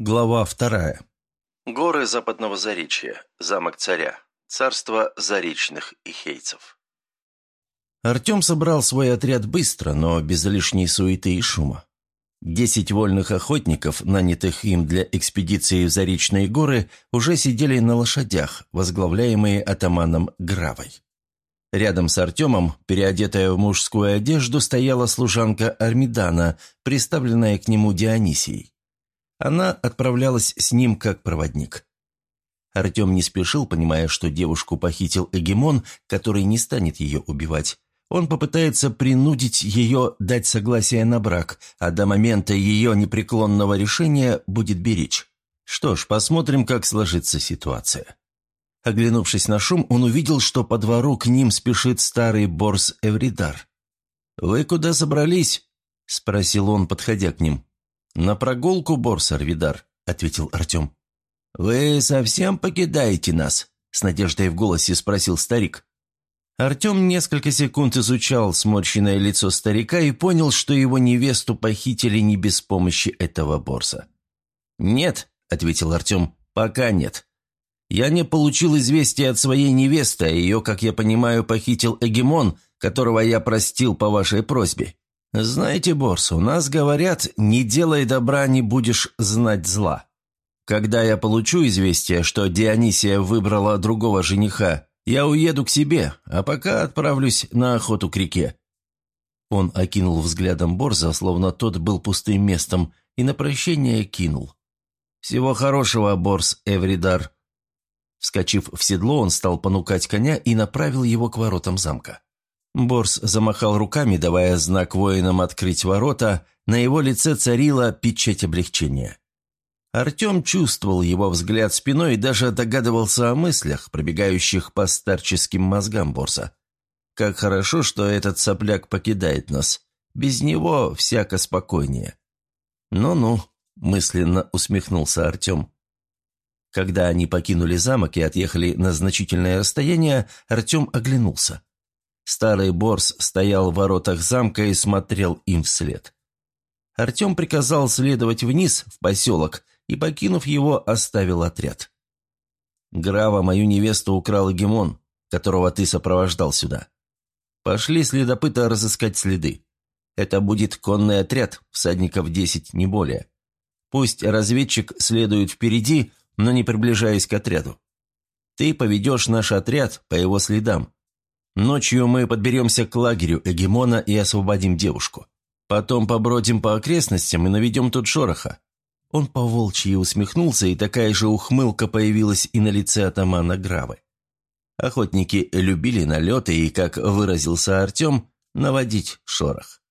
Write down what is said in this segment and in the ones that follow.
Глава вторая. Горы западного Заречья. Замок царя. Царство заречных ихейцев. Артем собрал свой отряд быстро, но без лишней суеты и шума. Десять вольных охотников, нанятых им для экспедиции в Заречные горы, уже сидели на лошадях, возглавляемые атаманом Гравой. Рядом с Артемом, переодетая в мужскую одежду, стояла служанка Армидана, приставленная к нему Дионисией. Она отправлялась с ним как проводник. Артем не спешил, понимая, что девушку похитил Эгемон, который не станет ее убивать. Он попытается принудить ее дать согласие на брак, а до момента ее непреклонного решения будет беречь. Что ж, посмотрим, как сложится ситуация. Оглянувшись на шум, он увидел, что по двору к ним спешит старый борс Эвридар. «Вы куда собрались?» – спросил он, подходя к ним. «На прогулку, борс Арвидар», – ответил Артем. «Вы совсем покидаете нас?» – с надеждой в голосе спросил старик. Артем несколько секунд изучал сморщенное лицо старика и понял, что его невесту похитили не без помощи этого борса. «Нет», — ответил Артем, — «пока нет. Я не получил известия от своей невесты, а ее, как я понимаю, похитил Эгемон, которого я простил по вашей просьбе. Знаете, Борс, у нас говорят, не делай добра, не будешь знать зла. Когда я получу известие, что Дионисия выбрала другого жениха, я уеду к себе, а пока отправлюсь на охоту к реке». Он окинул взглядом Борза, словно тот был пустым местом, и на прощение кинул. «Всего хорошего, Борс Эвридар». Вскочив в седло, он стал понукать коня и направил его к воротам замка. Борс замахал руками, давая знак воинам открыть ворота, на его лице царила печать облегчения. Артем чувствовал его взгляд спиной и даже догадывался о мыслях, пробегающих по старческим мозгам Борса. Как хорошо, что этот сопляк покидает нас. Без него всяко спокойнее. «Ну-ну», — мысленно усмехнулся Артем. Когда они покинули замок и отъехали на значительное расстояние, Артем оглянулся. Старый Борс стоял в воротах замка и смотрел им вслед. Артем приказал следовать вниз, в поселок, и, покинув его, оставил отряд. «Грава, мою невесту украл Гемон, которого ты сопровождал сюда. Пошли следопыта разыскать следы. Это будет конный отряд, всадников десять, не более. Пусть разведчик следует впереди, но не приближаясь к отряду. Ты поведешь наш отряд по его следам. Ночью мы подберемся к лагерю Эгемона и освободим девушку. Потом побродим по окрестностям и наведем тут шороха. Он поволчьи усмехнулся, и такая же ухмылка появилась и на лице атамана Гравы. Охотники любили налеты и, как выразился Артем, наводить шорох.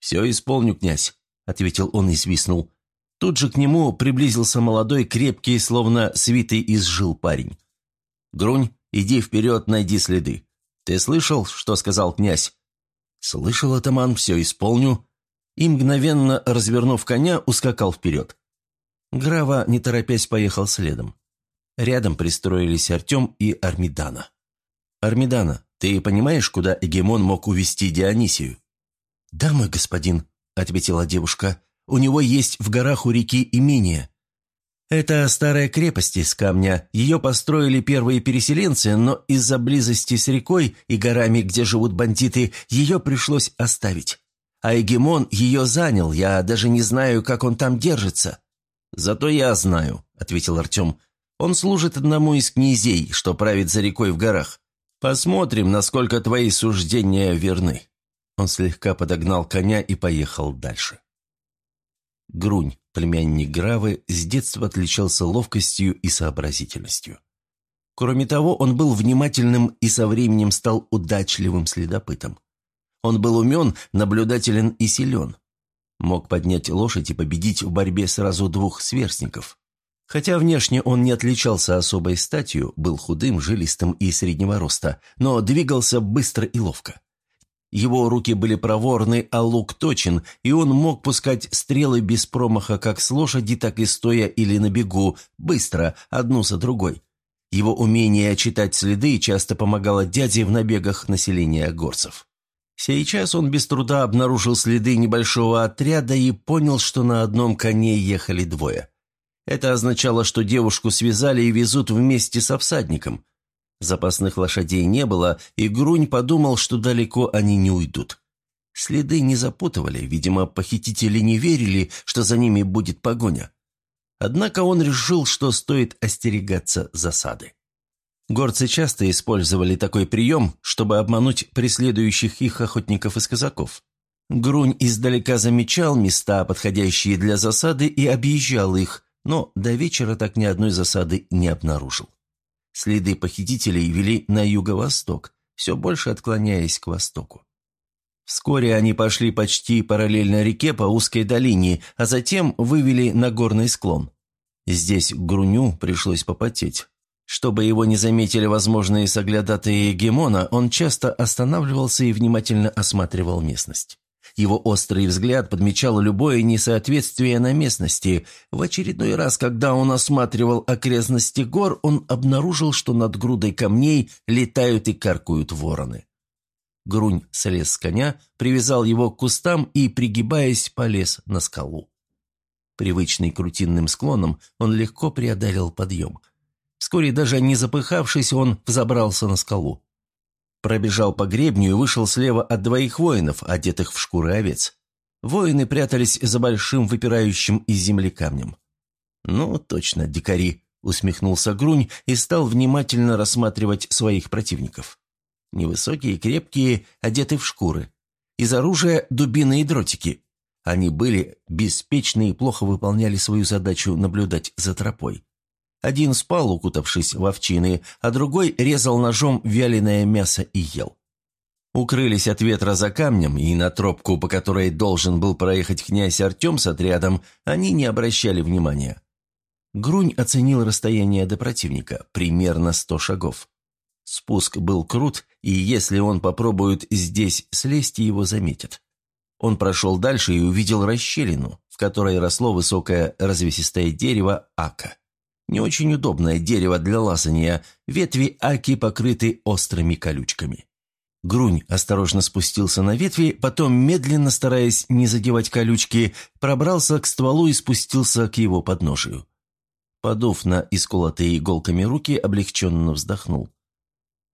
«Все исполню, князь», — ответил он и свистнул. Тут же к нему приблизился молодой, крепкий, словно свитый из жил парень. «Грунь, иди вперед, найди следы. Ты слышал, что сказал князь?» «Слышал, атаман, все исполню», и, мгновенно развернув коня, ускакал вперед. Грава, не торопясь, поехал следом. Рядом пристроились Артем и Армидана. «Армидана, ты понимаешь, куда Эгемон мог увести Дионисию?» «Да, мой господин», — ответила девушка. «У него есть в горах у реки имение. Это старая крепость из камня. Ее построили первые переселенцы, но из-за близости с рекой и горами, где живут бандиты, ее пришлось оставить. А Эгемон ее занял, я даже не знаю, как он там держится». «Зато я знаю», — ответил Артем. «Он служит одному из князей, что правит за рекой в горах. Посмотрим, насколько твои суждения верны». Он слегка подогнал коня и поехал дальше. Грунь, племянник Гравы, с детства отличался ловкостью и сообразительностью. Кроме того, он был внимательным и со временем стал удачливым следопытом. Он был умен, наблюдателен и силен. Мог поднять лошадь и победить в борьбе сразу двух сверстников. Хотя внешне он не отличался особой статью, был худым, жилистым и среднего роста, но двигался быстро и ловко. Его руки были проворны, а лук точен, и он мог пускать стрелы без промаха как с лошади, так и стоя или на бегу, быстро, одну за другой. Его умение читать следы часто помогало дяде в набегах населения горцев. Сейчас он без труда обнаружил следы небольшого отряда и понял, что на одном коне ехали двое. Это означало, что девушку связали и везут вместе со всадником. Запасных лошадей не было, и Грунь подумал, что далеко они не уйдут. Следы не запутывали, видимо, похитители не верили, что за ними будет погоня. Однако он решил, что стоит остерегаться засады. Горцы часто использовали такой прием, чтобы обмануть преследующих их охотников из казаков. Грунь издалека замечал места, подходящие для засады, и объезжал их, но до вечера так ни одной засады не обнаружил. Следы похитителей вели на юго-восток, все больше отклоняясь к востоку. Вскоре они пошли почти параллельно реке по узкой долине, а затем вывели на горный склон. Здесь Груню пришлось попотеть. Чтобы его не заметили возможные соглядатые Гемона, он часто останавливался и внимательно осматривал местность. Его острый взгляд подмечал любое несоответствие на местности. В очередной раз, когда он осматривал окрестности гор, он обнаружил, что над грудой камней летают и каркают вороны. Грунь слез с коня, привязал его к кустам и, пригибаясь, полез на скалу. Привычный крутинным склоном, он легко преодолел подъем. Вскоре, даже не запыхавшись, он взобрался на скалу. Пробежал по гребню и вышел слева от двоих воинов, одетых в шкуры овец. Воины прятались за большим выпирающим из земли камнем. «Ну, точно, дикари», — усмехнулся Грунь и стал внимательно рассматривать своих противников. Невысокие, крепкие, одеты в шкуры. Из оружия дубины и дротики. Они были беспечны и плохо выполняли свою задачу наблюдать за тропой. Один спал, укутавшись в овчины, а другой резал ножом вяленое мясо и ел. Укрылись от ветра за камнем, и на тропку, по которой должен был проехать князь Артем с отрядом, они не обращали внимания. Грунь оценил расстояние до противника, примерно сто шагов. Спуск был крут, и если он попробует здесь слезть, его заметят. Он прошел дальше и увидел расщелину, в которой росло высокое развесистое дерево ака. Не очень удобное дерево для лазания, ветви аки покрыты острыми колючками. Грунь осторожно спустился на ветви, потом, медленно стараясь не задевать колючки, пробрался к стволу и спустился к его подножию. Подув на исколотые иголками руки, облегченно вздохнул.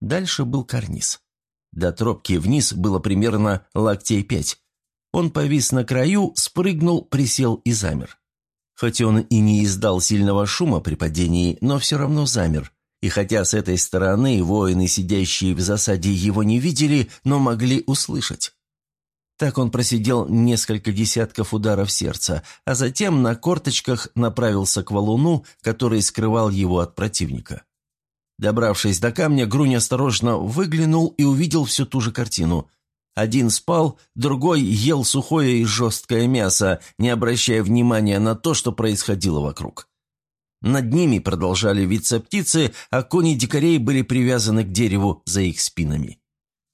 Дальше был карниз. До тропки вниз было примерно локтей пять. Он повис на краю, спрыгнул, присел и замер. Хоть он и не издал сильного шума при падении, но все равно замер. И хотя с этой стороны воины, сидящие в засаде, его не видели, но могли услышать. Так он просидел несколько десятков ударов сердца, а затем на корточках направился к валуну, который скрывал его от противника. Добравшись до камня, Грунь осторожно выглянул и увидел всю ту же картину. Один спал, другой ел сухое и жесткое мясо, не обращая внимания на то, что происходило вокруг. Над ними продолжали виться птицы, а кони дикарей были привязаны к дереву за их спинами.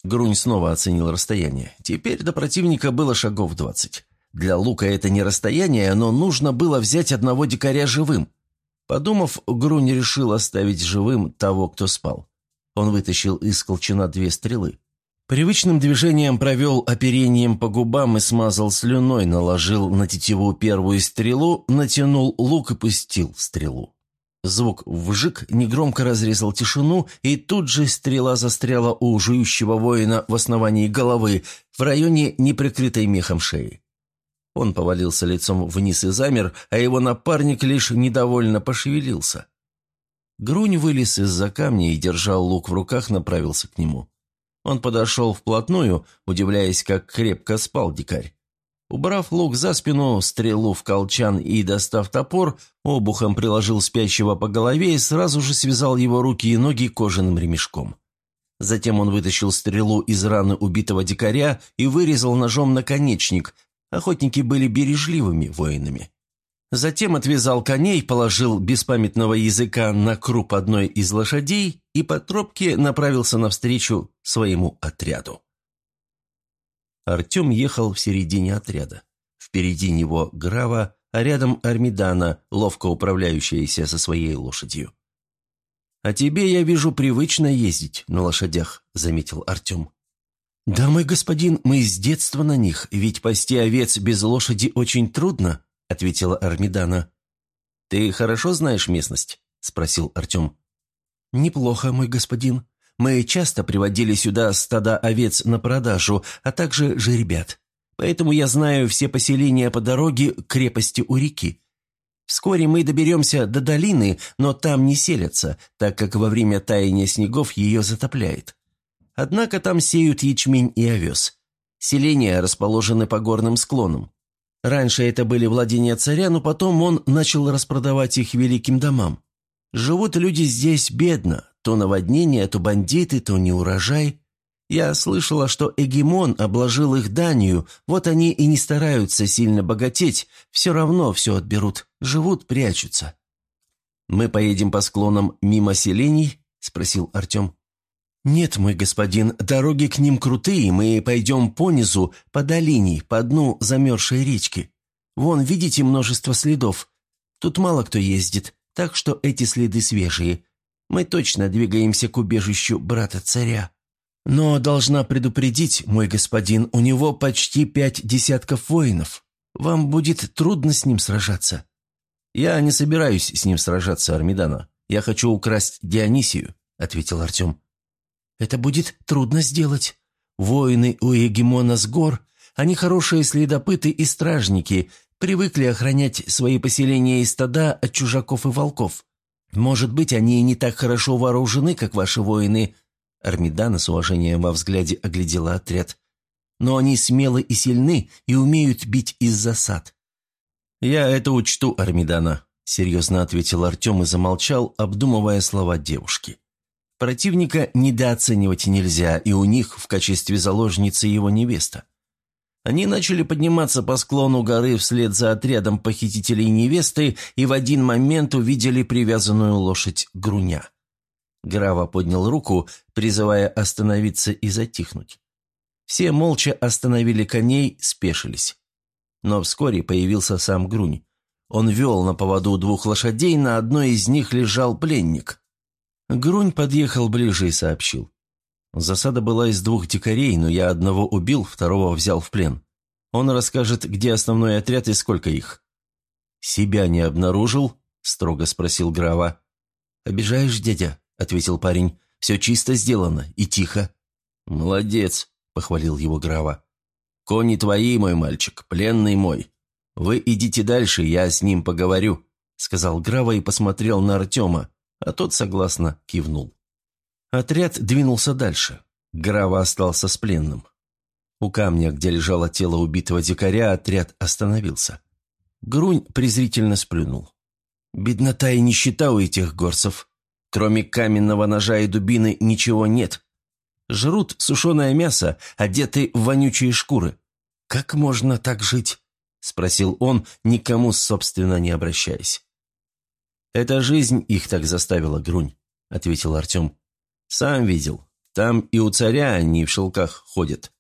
Грунь снова оценил расстояние. Теперь до противника было шагов двадцать. Для лука это не расстояние, но нужно было взять одного дикаря живым. Подумав, Грунь решил оставить живым того, кто спал. Он вытащил из колчана две стрелы. Привычным движением провел оперением по губам и смазал слюной, наложил на тетиву первую стрелу, натянул лук и пустил стрелу. Звук вжик негромко разрезал тишину, и тут же стрела застряла у жующего воина в основании головы, в районе неприкрытой мехом шеи. Он повалился лицом вниз и замер, а его напарник лишь недовольно пошевелился. Грунь вылез из-за камня и, держал лук в руках, направился к нему. Он подошел вплотную, удивляясь, как крепко спал дикарь. Убрав лук за спину, стрелу в колчан и достав топор, обухом приложил спящего по голове и сразу же связал его руки и ноги кожаным ремешком. Затем он вытащил стрелу из раны убитого дикаря и вырезал ножом наконечник. Охотники были бережливыми воинами. Затем отвязал коней, положил беспамятного языка на круп одной из лошадей и по тропке направился навстречу своему отряду. Артем ехал в середине отряда. Впереди него Грава, а рядом Армидана, ловко управляющаяся со своей лошадью. «А тебе, я вижу, привычно ездить на лошадях», — заметил Артем. «Да, мой господин, мы с детства на них, ведь пасти овец без лошади очень трудно», ответила Армидана. «Ты хорошо знаешь местность?» – спросил Артем. «Неплохо, мой господин. Мы часто приводили сюда стада овец на продажу, а также жеребят. Поэтому я знаю все поселения по дороге к крепости у реки. Вскоре мы доберемся до долины, но там не селятся, так как во время таяния снегов ее затопляет. Однако там сеют ячмень и овес. Селения расположены по горным склонам. Раньше это были владения царя, но потом он начал распродавать их великим домам. Живут люди здесь бедно, то наводнение, то бандиты, то неурожай. Я слышала, что Эгемон обложил их данью, вот они и не стараются сильно богатеть, все равно все отберут, живут, прячутся. «Мы поедем по склонам мимо селений?» – спросил Артем. «Нет, мой господин, дороги к ним крутые, мы пойдем по низу, по долине, по дну замерзшей речки. Вон, видите, множество следов. Тут мало кто ездит, так что эти следы свежие. Мы точно двигаемся к убежищу брата-царя. Но должна предупредить, мой господин, у него почти пять десятков воинов. Вам будет трудно с ним сражаться». «Я не собираюсь с ним сражаться, Армидана. Я хочу украсть Дионисию», — ответил Артем. Это будет трудно сделать. Воины у Егемона с гор, они хорошие следопыты и стражники, привыкли охранять свои поселения и стада от чужаков и волков. Может быть, они не так хорошо вооружены, как ваши воины. Армидана с уважением во взгляде оглядела отряд. Но они смелы и сильны и умеют бить из засад. «Я это учту, Армидана», — серьезно ответил Артем и замолчал, обдумывая слова девушки. Противника недооценивать нельзя, и у них в качестве заложницы его невеста. Они начали подниматься по склону горы вслед за отрядом похитителей невесты и в один момент увидели привязанную лошадь Груня. Грава поднял руку, призывая остановиться и затихнуть. Все молча остановили коней, спешились. Но вскоре появился сам Грунь. Он вел на поводу двух лошадей, на одной из них лежал пленник. Грунь подъехал ближе и сообщил. Засада была из двух дикарей, но я одного убил, второго взял в плен. Он расскажет, где основной отряд и сколько их. «Себя не обнаружил?» – строго спросил Грава. «Обижаешь, дядя?» – ответил парень. «Все чисто сделано и тихо». «Молодец», – похвалил его Грава. «Кони твои, мой мальчик, пленный мой. Вы идите дальше, я с ним поговорю», – сказал Грава и посмотрел на Артема а тот согласно кивнул. Отряд двинулся дальше. Грава остался с пленным. У камня, где лежало тело убитого дикаря, отряд остановился. Грунь презрительно сплюнул. «Беднота и нищета у этих горцев. Кроме каменного ножа и дубины ничего нет. Жрут сушеное мясо, одеты в вонючие шкуры. Как можно так жить?» – спросил он, никому, собственно, не обращаясь. «Это жизнь их так заставила, Грунь», — ответил Артем. «Сам видел. Там и у царя они в шелках ходят.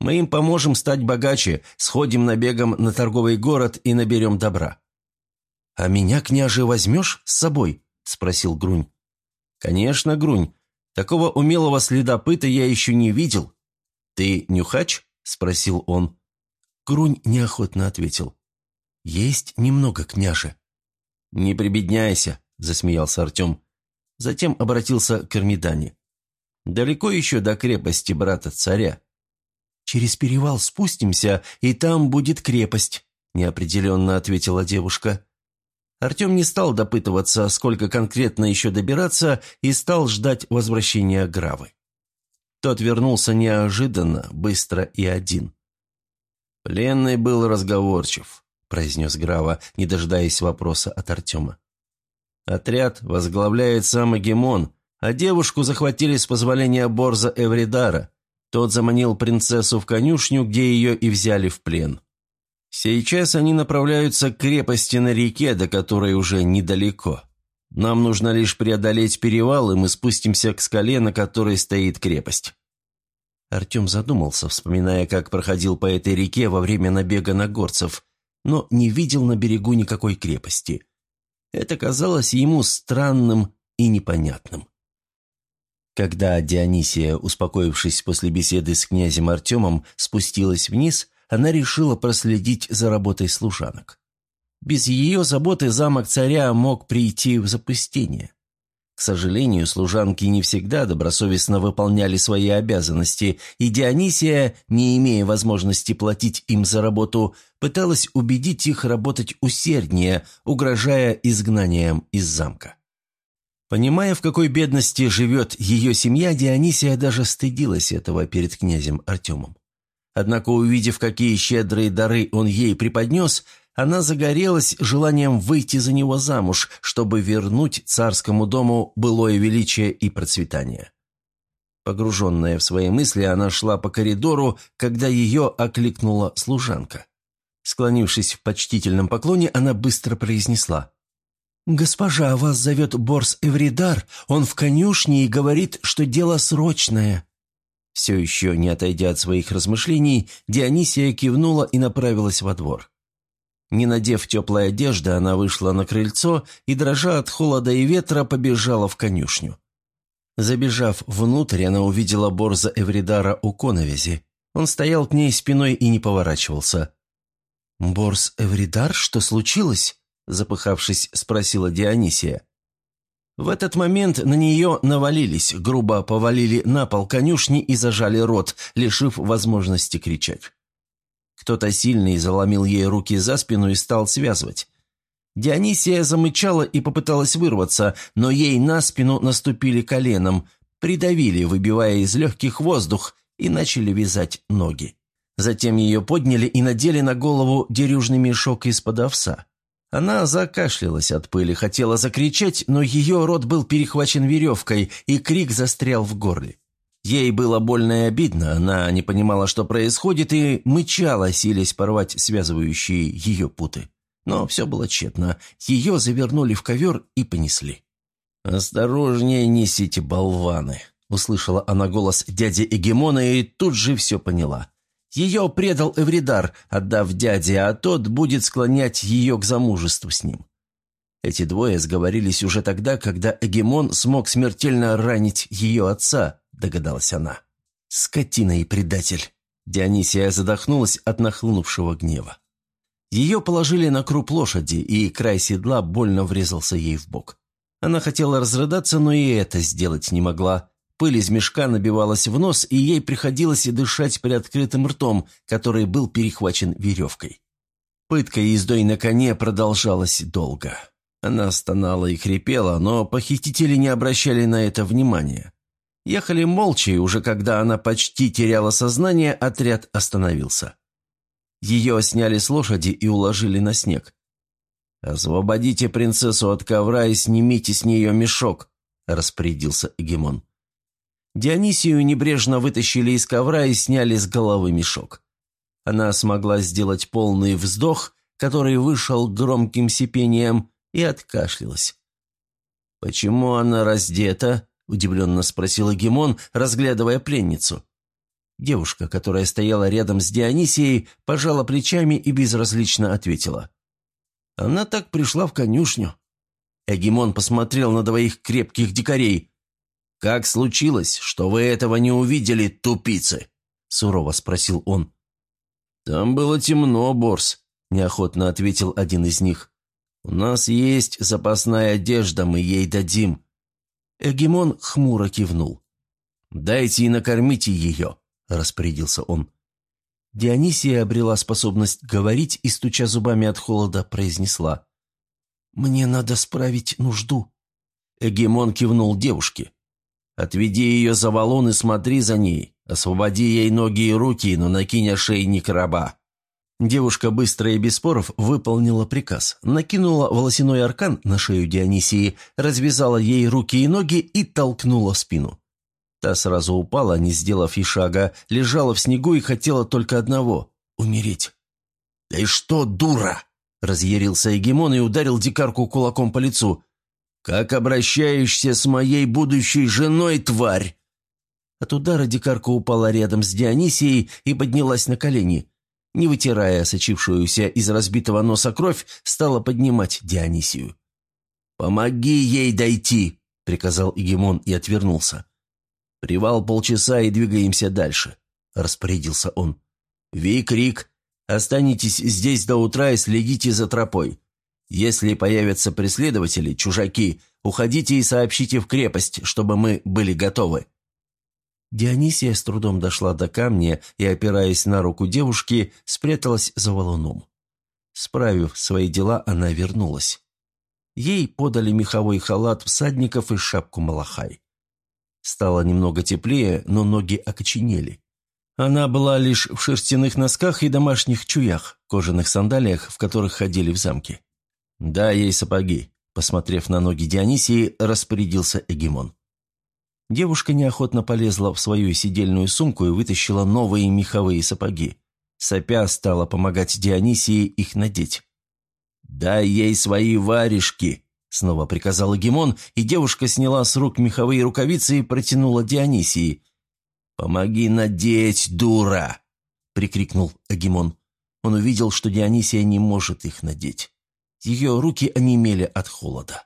Мы им поможем стать богаче, сходим набегом на торговый город и наберем добра». «А меня, княже, возьмешь с собой?» — спросил Грунь. «Конечно, Грунь. Такого умелого следопыта я еще не видел». «Ты нюхач?» — спросил он. Грунь неохотно ответил. «Есть немного, княже». «Не прибедняйся», – засмеялся Артем. Затем обратился к Эрмидане. «Далеко еще до крепости брата-царя?» «Через перевал спустимся, и там будет крепость», – неопределенно ответила девушка. Артем не стал допытываться, сколько конкретно еще добираться, и стал ждать возвращения Гравы. Тот вернулся неожиданно, быстро и один. Пленный был разговорчив. – произнес Грава, не дожидаясь вопроса от Артема. «Отряд возглавляет сам Агемон, а девушку захватили с позволения Борза Эвридара. Тот заманил принцессу в конюшню, где ее и взяли в плен. Сейчас они направляются к крепости на реке, до которой уже недалеко. Нам нужно лишь преодолеть перевал, и мы спустимся к скале, на которой стоит крепость». Артем задумался, вспоминая, как проходил по этой реке во время набега на горцев, но не видел на берегу никакой крепости. Это казалось ему странным и непонятным. Когда Дионисия, успокоившись после беседы с князем Артемом, спустилась вниз, она решила проследить за работой служанок. Без ее заботы замок царя мог прийти в запустение. К сожалению, служанки не всегда добросовестно выполняли свои обязанности, и Дионисия, не имея возможности платить им за работу, пыталась убедить их работать усерднее, угрожая изгнанием из замка. Понимая, в какой бедности живет ее семья, Дионисия даже стыдилась этого перед князем Артемом. Однако, увидев, какие щедрые дары он ей преподнес, она загорелась желанием выйти за него замуж, чтобы вернуть царскому дому былое величие и процветание. Погруженная в свои мысли, она шла по коридору, когда ее окликнула служанка. Склонившись в почтительном поклоне, она быстро произнесла. «Госпожа, вас зовет Борс Эвридар. Он в конюшне и говорит, что дело срочное». Все еще не отойдя от своих размышлений, Дионисия кивнула и направилась во двор. Не надев теплой одежды, она вышла на крыльцо и, дрожа от холода и ветра, побежала в конюшню. Забежав внутрь, она увидела Борза Эвридара у коновизи. Он стоял к ней спиной и не поворачивался. «Борз Эвридар, что случилось?» – запыхавшись, спросила Дионисия. В этот момент на нее навалились, грубо повалили на пол конюшни и зажали рот, лишив возможности кричать. Кто-то сильный заломил ей руки за спину и стал связывать. Дионисия замычала и попыталась вырваться, но ей на спину наступили коленом, придавили, выбивая из легких воздух, и начали вязать ноги. Затем ее подняли и надели на голову дерюжный мешок из-под овса. Она закашлялась от пыли, хотела закричать, но ее рот был перехвачен веревкой, и крик застрял в горле. Ей было больно и обидно, она не понимала, что происходит, и мычала, силясь порвать связывающие ее путы. Но все было тщетно. Ее завернули в ковер и понесли. «Осторожнее несите, болваны!» — услышала она голос дяди Эгемона и тут же все поняла. Ее предал Эвридар, отдав дяде, а тот будет склонять ее к замужеству с ним. Эти двое сговорились уже тогда, когда Эгемон смог смертельно ранить ее отца, догадалась она. «Скотина и предатель!» Дионисия задохнулась от нахлынувшего гнева. Ее положили на круп лошади, и край седла больно врезался ей в бок. Она хотела разрыдаться, но и это сделать не могла. Пыль из мешка набивалась в нос, и ей приходилось дышать приоткрытым ртом, который был перехвачен веревкой. Пытка ездой на коне продолжалась долго. Она стонала и хрипела, но похитители не обращали на это внимания. Ехали молча, и уже когда она почти теряла сознание, отряд остановился. Ее сняли с лошади и уложили на снег. «Освободите принцессу от ковра и снимите с нее мешок», – распорядился Эгемон. Дионисию небрежно вытащили из ковра и сняли с головы мешок. Она смогла сделать полный вздох, который вышел громким сипением, и откашлялась. «Почему она раздета?» – удивленно спросил Гемон, разглядывая пленницу. Девушка, которая стояла рядом с Дионисией, пожала плечами и безразлично ответила. «Она так пришла в конюшню». Эгемон посмотрел на двоих крепких дикарей. «Как случилось, что вы этого не увидели, тупицы?» – сурово спросил он. «Там было темно, Борс», – неохотно ответил один из них. «У нас есть запасная одежда, мы ей дадим. Эгемон хмуро кивнул. «Дайте и накормите ее», – распорядился он. Дионисия обрела способность говорить и, стуча зубами от холода, произнесла. «Мне надо справить нужду». Эгемон кивнул девушке. «Отведи ее за валун и смотри за ней. Освободи ей ноги и руки, но накинь ошейник раба». Девушка быстро и без споров выполнила приказ, накинула волосяной аркан на шею Дионисии, развязала ей руки и ноги и толкнула в спину. Та сразу упала, не сделав и шага, лежала в снегу и хотела только одного — умереть. «Да и что, дура!» — разъярился Егемон и ударил дикарку кулаком по лицу. «Как обращаешься с моей будущей женой, тварь!» От удара дикарка упала рядом с Дионисией и поднялась на колени – не вытирая сочившуюся из разбитого носа кровь, стала поднимать Дионисию. «Помоги ей дойти!» — приказал Игемон и отвернулся. «Привал полчаса и двигаемся дальше», — распорядился он. «Вик, Рик, останетесь здесь до утра и следите за тропой. Если появятся преследователи, чужаки, уходите и сообщите в крепость, чтобы мы были готовы». Дионисия с трудом дошла до камня и, опираясь на руку девушки, спряталась за валуном. Справив свои дела, она вернулась. Ей подали меховой халат всадников и шапку малахай. Стало немного теплее, но ноги окоченели. Она была лишь в шерстяных носках и домашних чуях, кожаных сандалиях, в которых ходили в замке. «Да, ей сапоги», – посмотрев на ноги Дионисии, распорядился Эгемон. Девушка неохотно полезла в свою сидельную сумку и вытащила новые меховые сапоги. Сопя стала помогать Дионисии их надеть. «Дай ей свои варежки», — снова приказал Эгемон, и девушка сняла с рук меховые рукавицы и протянула Дионисии. «Помоги надеть, дура!» — прикрикнул Эгемон. Он увидел, что Дионисия не может их надеть. Ее руки онемели от холода.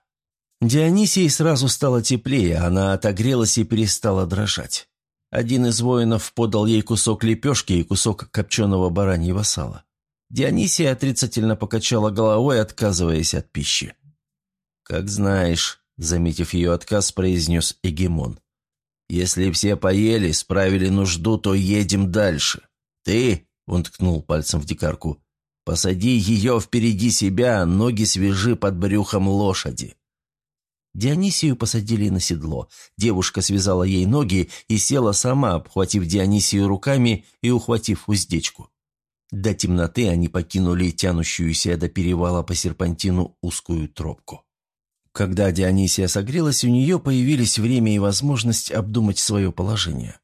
Дионисии сразу стало теплее, она отогрелась и перестала дрожать. Один из воинов подал ей кусок лепешки и кусок копченого бараньего сала. Дионисия отрицательно покачала головой, отказываясь от пищи. «Как знаешь», — заметив ее отказ, произнес Эгемон. «Если все поели, справили нужду, то едем дальше. Ты, — он ткнул пальцем в дикарку, — посади ее впереди себя, ноги свежи под брюхом лошади». Дионисию посадили на седло. Девушка связала ей ноги и села сама, обхватив Дионисию руками и ухватив уздечку. До темноты они покинули тянущуюся до перевала по серпантину узкую тропку. Когда Дионисия согрелась, у нее появились время и возможность обдумать свое положение.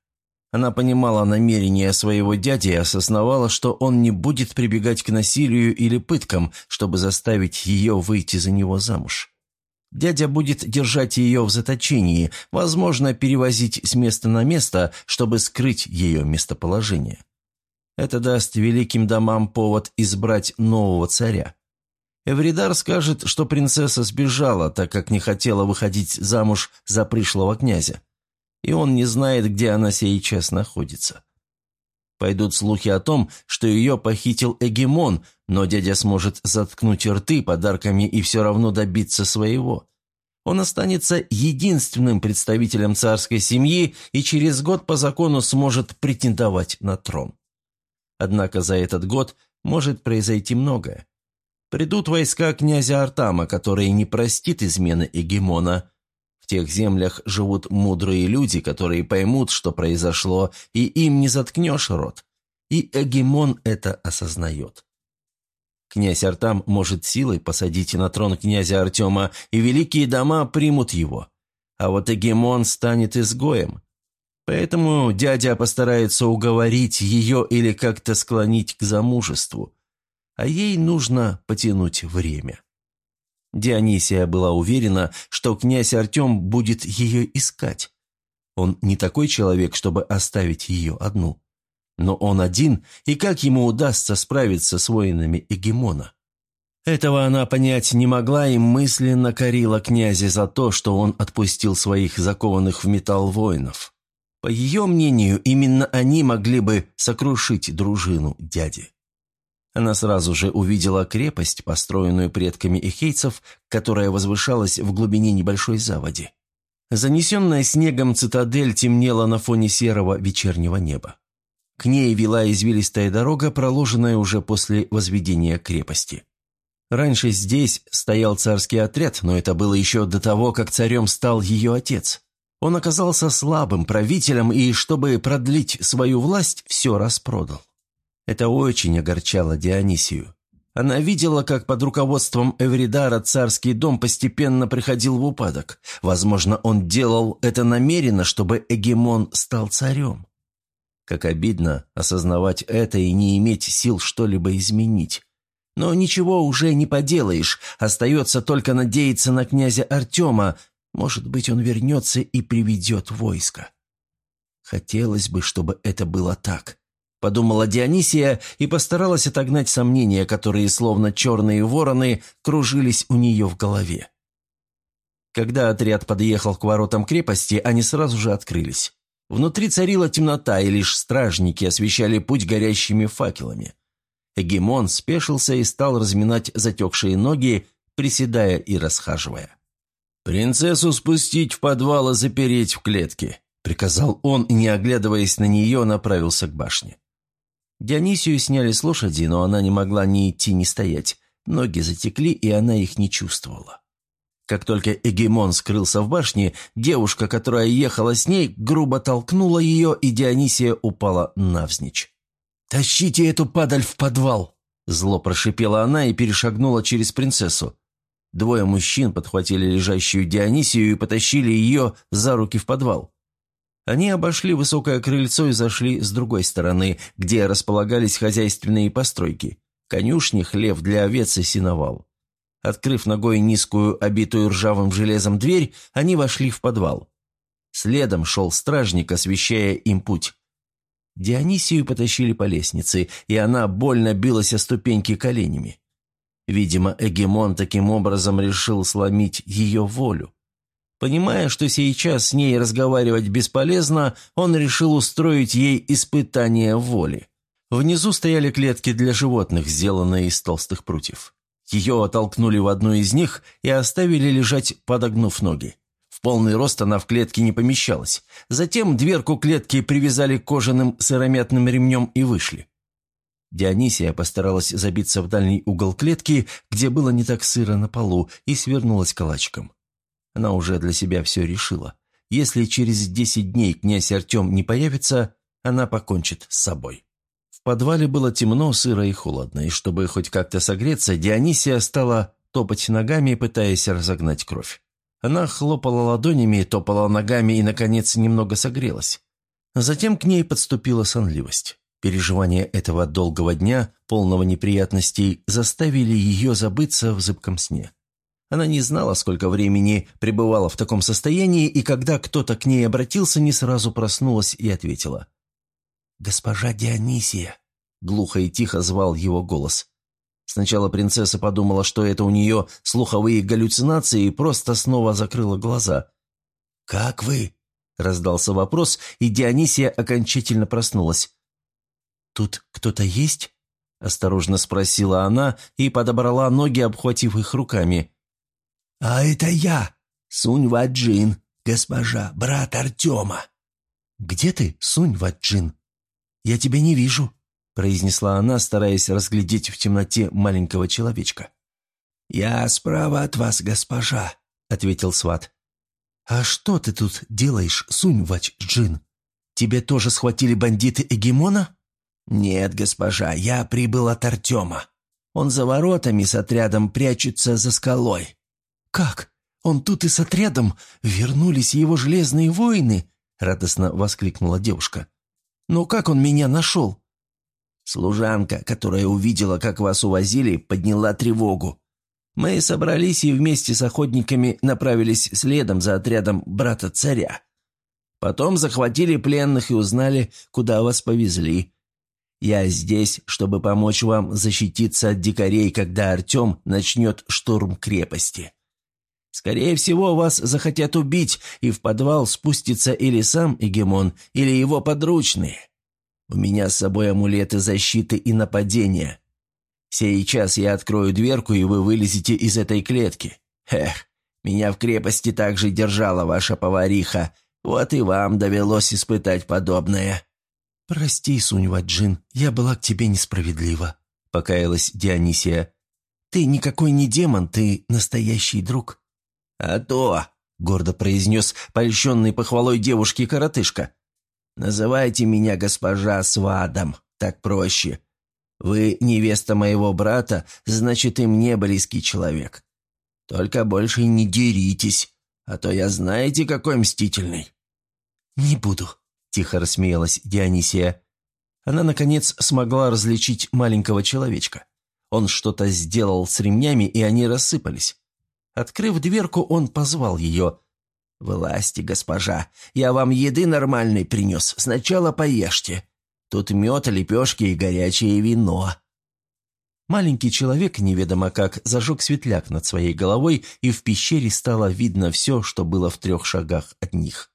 Она понимала намерения своего дяди и осознавала, что он не будет прибегать к насилию или пыткам, чтобы заставить ее выйти за него замуж. Дядя будет держать ее в заточении, возможно, перевозить с места на место, чтобы скрыть ее местоположение. Это даст великим домам повод избрать нового царя. Эвридар скажет, что принцесса сбежала, так как не хотела выходить замуж за пришлого князя. И он не знает, где она сейчас находится. Пойдут слухи о том, что ее похитил Эгемон, но дядя сможет заткнуть рты подарками и все равно добиться своего. Он останется единственным представителем царской семьи и через год по закону сможет претендовать на трон. Однако за этот год может произойти многое. Придут войска князя Артама, который не простит измены Эгемона, тех землях живут мудрые люди, которые поймут, что произошло, и им не заткнешь рот. И Эгемон это осознает. Князь Артам может силой посадить на трон князя Артема, и великие дома примут его. А вот Эгемон станет изгоем. Поэтому дядя постарается уговорить ее или как-то склонить к замужеству. А ей нужно потянуть время. Дионисия была уверена, что князь Артем будет ее искать. Он не такой человек, чтобы оставить ее одну. Но он один, и как ему удастся справиться с воинами Эгемона? Этого она понять не могла и мысленно корила князя за то, что он отпустил своих закованных в металл воинов. По ее мнению, именно они могли бы сокрушить дружину дяди. Она сразу же увидела крепость, построенную предками эхейцев, которая возвышалась в глубине небольшой заводи. Занесенная снегом цитадель темнела на фоне серого вечернего неба. К ней вела извилистая дорога, проложенная уже после возведения крепости. Раньше здесь стоял царский отряд, но это было еще до того, как царем стал ее отец. Он оказался слабым правителем и, чтобы продлить свою власть, все распродал. Это очень огорчало Дионисию. Она видела, как под руководством Эвридара царский дом постепенно приходил в упадок. Возможно, он делал это намеренно, чтобы Эгемон стал царем. Как обидно осознавать это и не иметь сил что-либо изменить. Но ничего уже не поделаешь, остается только надеяться на князя Артема. Может быть, он вернется и приведет войско. Хотелось бы, чтобы это было так. – подумала Дионисия и постаралась отогнать сомнения, которые, словно черные вороны, кружились у нее в голове. Когда отряд подъехал к воротам крепости, они сразу же открылись. Внутри царила темнота, и лишь стражники освещали путь горящими факелами. Эгемон спешился и стал разминать затекшие ноги, приседая и расхаживая. «Принцессу спустить в подвал и запереть в клетке», — приказал он не оглядываясь на нее, направился к башне. Дионисию сняли с лошади, но она не могла ни идти, ни стоять. Ноги затекли, и она их не чувствовала. Как только Эгемон скрылся в башне, девушка, которая ехала с ней, грубо толкнула ее, и Дионисия упала навзничь. «Тащите эту падаль в подвал!» Зло прошипела она и перешагнула через принцессу. Двое мужчин подхватили лежащую Дионисию и потащили ее за руки в подвал. Они обошли высокое крыльцо и зашли с другой стороны, где располагались хозяйственные постройки. Конюшни, хлев для овец и сеновал. Открыв ногой низкую, обитую ржавым железом дверь, они вошли в подвал. Следом шел стражник, освещая им путь. Дионисию потащили по лестнице, и она больно билась о ступеньки коленями. Видимо, Эгемон таким образом решил сломить ее волю. Понимая, что сейчас с ней разговаривать бесполезно, он решил устроить ей испытание воли. Внизу стояли клетки для животных, сделанные из толстых прутьев. Ее оттолкнули в одну из них и оставили лежать, подогнув ноги. В полный рост она в клетке не помещалась. Затем дверку клетки привязали кожаным сыромятным ремнем и вышли. Дионисия постаралась забиться в дальний угол клетки, где было не так сыро на полу, и свернулась калачиком. Она уже для себя все решила. Если через десять дней князь Артем не появится, она покончит с собой. В подвале было темно, сыро и холодно, и чтобы хоть как-то согреться, Дионисия стала топать ногами, пытаясь разогнать кровь. Она хлопала ладонями, топала ногами и, наконец, немного согрелась. Затем к ней подступила сонливость. Переживания этого долгого дня, полного неприятностей, заставили ее забыться в зыбком сне. Она не знала, сколько времени пребывала в таком состоянии, и когда кто-то к ней обратился, не сразу проснулась и ответила. «Госпожа Дионисия», — глухо и тихо звал его голос. Сначала принцесса подумала, что это у нее слуховые галлюцинации, и просто снова закрыла глаза. «Как вы?» — раздался вопрос, и Дионисия окончательно проснулась. «Тут кто-то есть?» – осторожно спросила она и подобрала ноги, обхватив их руками. «А это я, Сунь Ваджин, госпожа, брат Артема». «Где ты, Сунь Ваджин? Я тебя не вижу», – произнесла она, стараясь разглядеть в темноте маленького человечка. «Я справа от вас, госпожа», – ответил сват. «А что ты тут делаешь, Сунь Ваджин? Тебе тоже схватили бандиты Эгемона?» «Нет, госпожа, я прибыл от Артема. Он за воротами с отрядом прячется за скалой». «Как? Он тут и с отрядом? Вернулись его железные воины?» — радостно воскликнула девушка. «Но как он меня нашел?» Служанка, которая увидела, как вас увозили, подняла тревогу. Мы собрались и вместе с охотниками направились следом за отрядом брата царя. Потом захватили пленных и узнали, куда вас повезли. Я здесь, чтобы помочь вам защититься от дикарей, когда Артем начнет штурм крепости. Скорее всего, вас захотят убить, и в подвал спустится или сам Эгемон, или его подручные. У меня с собой амулеты защиты и нападения. Сейчас я открою дверку, и вы вылезете из этой клетки. Эх, меня в крепости также держала ваша повариха, вот и вам довелось испытать подобное». «Прости, Суньваджин, я была к тебе несправедлива», — покаялась Дионисия. «Ты никакой не демон, ты настоящий друг». «А то», — гордо произнес польщенный похвалой девушки-коротышка. «Называйте меня госпожа Свадом, так проще. Вы невеста моего брата, значит, и мне близкий человек. Только больше не деритесь, а то я знаете, какой мстительный». «Не буду», – тихо рассмеялась Дионисия. Она, наконец, смогла различить маленького человечка. Он что-то сделал с ремнями, и они рассыпались. Открыв дверку, он позвал ее. «Власти, госпожа, я вам еды нормальной принес. Сначала поешьте. Тут мед, лепешки и горячее вино». Маленький человек, неведомо как, зажег светляк над своей головой, и в пещере стало видно все, что было в трех шагах от них.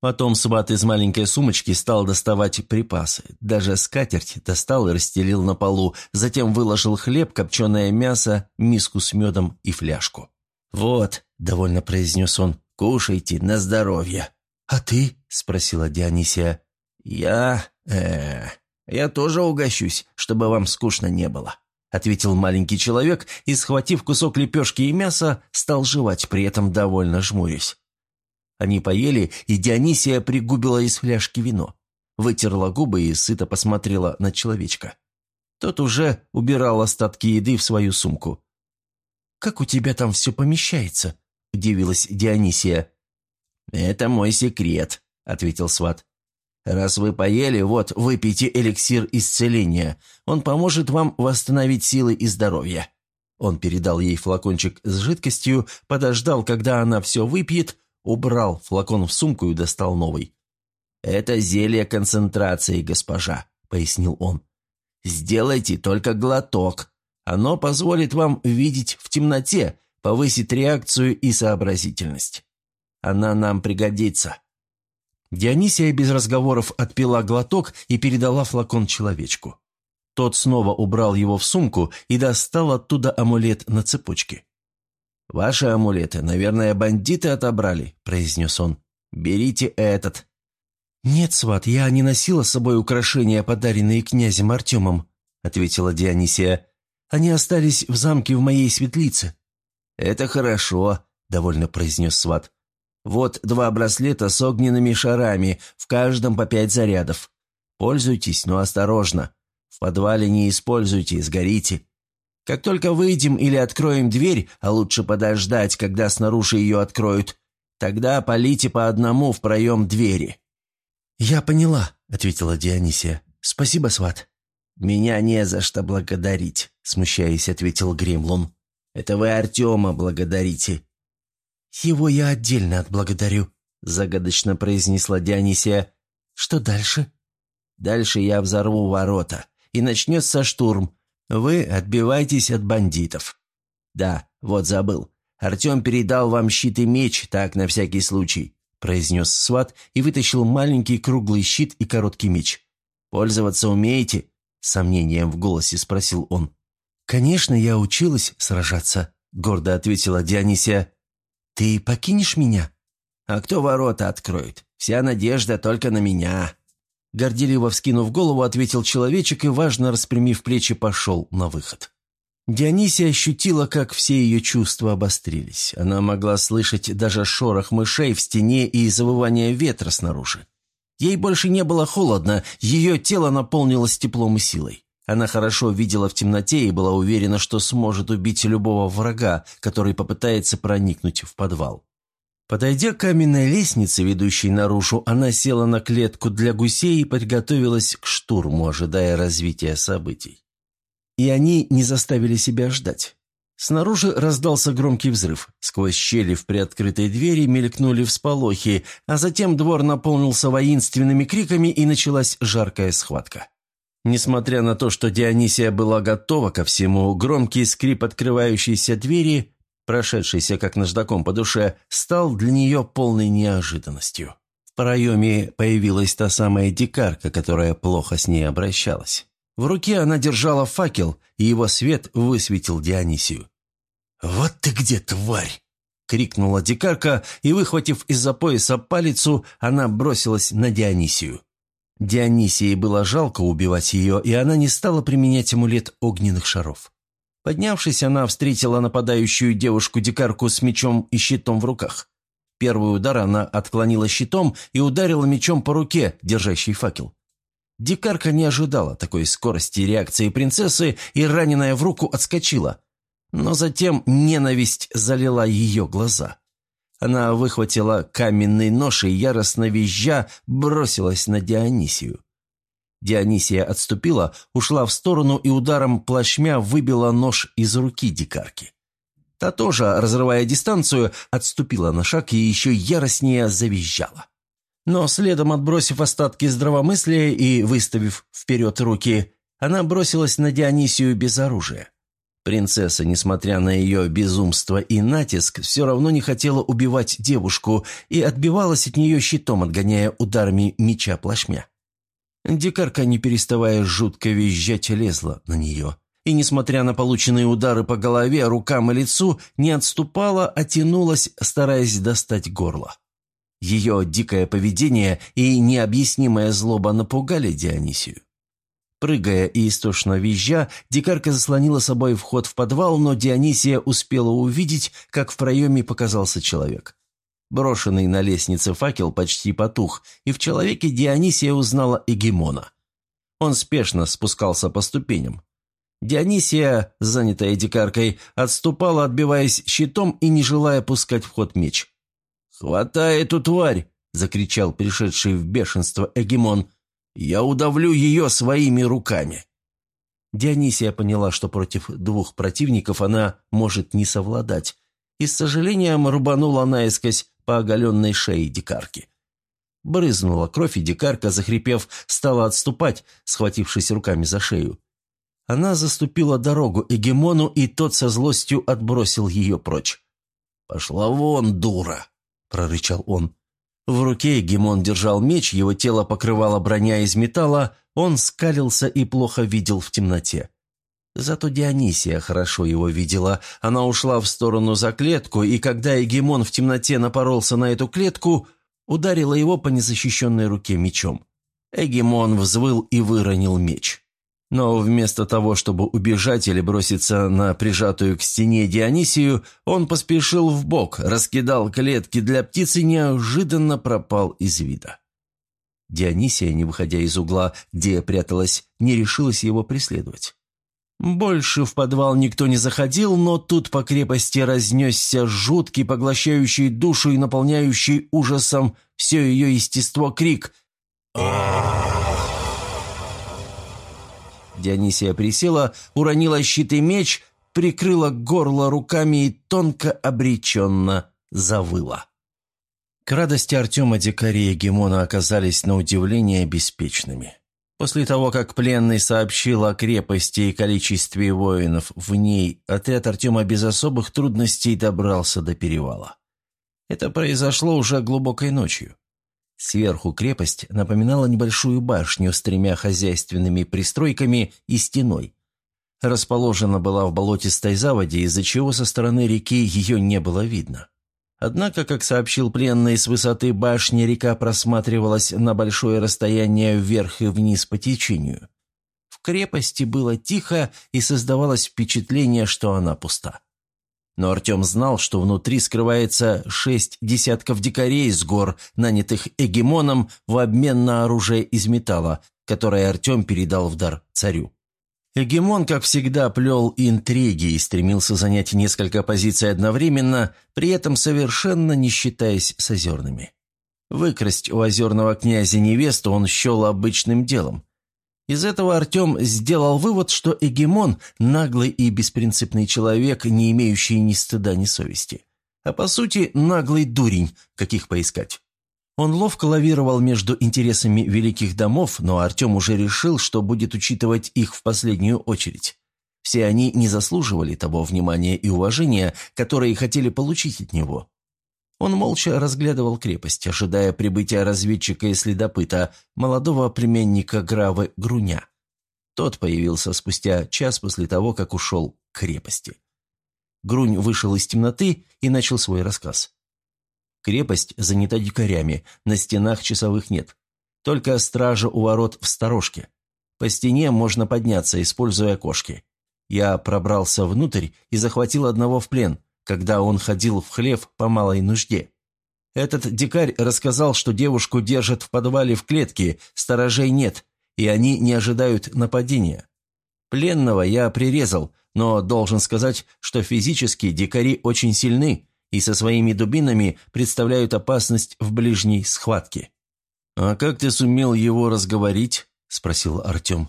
Потом сват из маленькой сумочки стал доставать припасы. Даже скатерть достал и расстелил на полу, затем выложил хлеб, копченое мясо, миску с медом и фляжку. «Вот», — довольно произнес он, — «кушайте на здоровье». «А ты?» — спросила Дионисия. «Я... э... я тоже угощусь, чтобы вам скучно не было», — ответил маленький человек и, схватив кусок лепешки и мяса, стал жевать, при этом довольно жмурясь. Они поели, и Дионисия пригубила из фляжки вино. Вытерла губы и сыто посмотрела на человечка. Тот уже убирал остатки еды в свою сумку. «Как у тебя там все помещается?» – удивилась Дионисия. «Это мой секрет», – ответил сват. «Раз вы поели, вот, выпейте эликсир исцеления. Он поможет вам восстановить силы и здоровье». Он передал ей флакончик с жидкостью, подождал, когда она все выпьет, Убрал флакон в сумку и достал новый. «Это зелье концентрации, госпожа», — пояснил он. «Сделайте только глоток. Оно позволит вам видеть в темноте, повысит реакцию и сообразительность. Она нам пригодится». Дионисия без разговоров отпила глоток и передала флакон человечку. Тот снова убрал его в сумку и достал оттуда амулет на цепочке. «Ваши амулеты, наверное, бандиты отобрали», – произнес он. «Берите этот». «Нет, сват, я не носила с собой украшения, подаренные князем Артемом», – ответила Дионисия. «Они остались в замке в моей светлице». «Это хорошо», – довольно произнес сват. «Вот два браслета с огненными шарами, в каждом по пять зарядов. Пользуйтесь, но осторожно. В подвале не используйте, сгорите. Как только выйдем или откроем дверь, а лучше подождать, когда снаружи ее откроют, тогда полите по одному в проем двери». «Я поняла», — ответила Дионисия. «Спасибо, сват». «Меня не за что благодарить», — смущаясь, ответил Гримлун. «Это вы Артема благодарите». «Его я отдельно отблагодарю», — загадочно произнесла Дионисия. «Что дальше?» «Дальше я взорву ворота, и начнется штурм, вы отбиваетесь от бандитов. Да, вот забыл. Артем передал вам щит и меч, так, на всякий случай», – произнес сват и вытащил маленький круглый щит и короткий меч. «Пользоваться умеете?» – сомнением в голосе спросил он. «Конечно, я училась сражаться», – гордо ответила Дионисия. «Ты покинешь меня?» «А кто ворота откроет? Вся надежда только на меня», Горделиво вскинув голову, ответил человечек и, важно распрямив плечи, пошел на выход. Дионисия ощутила, как все ее чувства обострились. Она могла слышать даже шорох мышей в стене и завывание ветра снаружи. Ей больше не было холодно, ее тело наполнилось теплом и силой. Она хорошо видела в темноте и была уверена, что сможет убить любого врага, который попытается проникнуть в подвал. Подойдя к каменной лестнице, ведущей наружу, она села на клетку для гусей и подготовилась к штурму, ожидая развития событий. И они не заставили себя ждать. Снаружи раздался громкий взрыв. Сквозь щели в приоткрытой двери мелькнули всполохи, а затем двор наполнился воинственными криками и началась жаркая схватка. Несмотря на то, что Дионисия была готова ко всему, громкий скрип открывающейся двери прошедшийся как наждаком по душе, стал для нее полной неожиданностью. В проеме появилась та самая дикарка, которая плохо с ней обращалась. В руке она держала факел, и его свет высветил Дионисию. «Вот ты где, тварь!» — крикнула дикарка, и, выхватив из-за пояса палицу, она бросилась на Дионисию. Дионисии было жалко убивать ее, и она не стала применять амулет огненных шаров. Поднявшись, она встретила нападающую девушку-дикарку с мечом и щитом в руках. Первый удар она отклонила щитом и ударила мечом по руке, держащей факел. Дикарка не ожидала такой скорости реакции принцессы и, раненая в руку, отскочила. Но затем ненависть залила ее глаза. Она выхватила каменный нож и, яростно визжа, бросилась на Дионисию. Дионисия отступила, ушла в сторону и ударом плашмя выбила нож из руки дикарки. Та тоже, разрывая дистанцию, отступила на шаг и еще яростнее завизжала. Но следом отбросив остатки здравомыслия и выставив вперед руки, она бросилась на Дионисию без оружия. Принцесса, несмотря на ее безумство и натиск, все равно не хотела убивать девушку и отбивалась от нее щитом, отгоняя ударами меча плашмя. Дикарка, не переставая жутко визжать, лезла на нее. И, несмотря на полученные удары по голове, рукам и лицу, не отступала, а тянулась, стараясь достать горло. Ее дикое поведение и необъяснимая злоба напугали Дионисию. Прыгая и истошно визжа, дикарка заслонила собой вход в подвал, но Дионисия успела увидеть, как в проеме показался человек. Брошенный на лестнице факел почти потух, и в человеке Дионисия узнала Эгемона. Он спешно спускался по ступеням. Дионисия, занятая дикаркой, отступала, отбиваясь щитом и не желая пускать в ход меч. «Хватай эту тварь!» – закричал пришедший в бешенство Эгемон – я удавлю ее своими руками». Дионисия поняла, что против двух противников она может не совладать, и с сожалением рубанула наискось по оголенной шее дикарки. Брызнула кровь, и дикарка, захрипев, стала отступать, схватившись руками за шею. Она заступила дорогу Эгемону, и тот со злостью отбросил ее прочь. «Пошла вон, дура!» – прорычал он. В руке Гимон держал меч, его тело покрывала броня из металла, он скалился и плохо видел в темноте. Зато Дионисия хорошо его видела. Она ушла в сторону за клетку, и когда Эгемон в темноте напоролся на эту клетку, ударила его по незащищенной руке мечом. Эгемон взвыл и выронил меч. Но вместо того, чтобы убежать или броситься на прижатую к стене Дионисию, он поспешил в бок, раскидал клетки для птиц и неожиданно пропал из вида. Дионисия, не выходя из угла, где пряталась, не решилась его преследовать. Больше в подвал никто не заходил, но тут по крепости разнесся жуткий, поглощающий душу и наполняющий ужасом все ее естество крик Дионисия присела, уронила щит и меч, прикрыла горло руками и тонко обреченно завыла. К радости Артема дикари и Гемона оказались на удивление беспечными. После того, как пленный сообщил о крепости и количестве воинов в ней, отряд Артема без особых трудностей добрался до перевала. Это произошло уже глубокой ночью. Сверху крепость напоминала небольшую башню с тремя хозяйственными пристройками и стеной. Расположена была в болотистой заводе, из-за чего со стороны реки ее не было видно. Однако, как сообщил пленный, с высоты башни река просматривалась на большое расстояние вверх и вниз по течению. В крепости было тихо и создавалось впечатление, что она пуста. Но Артем знал, что внутри скрывается шесть десятков дикарей с гор, нанятых Эгемоном в обмен на оружие из металла, которое Артем передал в дар царю. Эгемон, как всегда, плел интриги и стремился занять несколько позиций одновременно, при этом совершенно не считаясь с озерными. Выкрасть у озерного князя невесту он счел обычным делом. Из этого Артем сделал вывод, что Эгемон – наглый и беспринципный человек, не имеющий ни стыда, ни совести. А по сути, наглый дурень, каких поискать. Он ловко лавировал между интересами великих домов, но Артем уже решил, что будет учитывать их в последнюю очередь. Все они не заслуживали того внимания и уважения, которые хотели получить от него. Он молча разглядывал крепость, ожидая прибытия разведчика и следопыта, молодого племянника Гравы Груня. Тот появился спустя час после того, как ушел к крепости. Грунь вышел из темноты и начал свой рассказ. Крепость занята дикарями, на стенах часовых нет. Только стража у ворот в сторожке. По стене можно подняться, используя кошки. Я пробрался внутрь и захватил одного в плен – когда он ходил в хлев по малой нужде. Этот дикарь рассказал, что девушку держат в подвале в клетке, сторожей нет, и они не ожидают нападения. Пленного я прирезал, но должен сказать, что физически дикари очень сильны и со своими дубинами представляют опасность в ближней схватке. «А как ты сумел его разговорить?» – спросил Артем.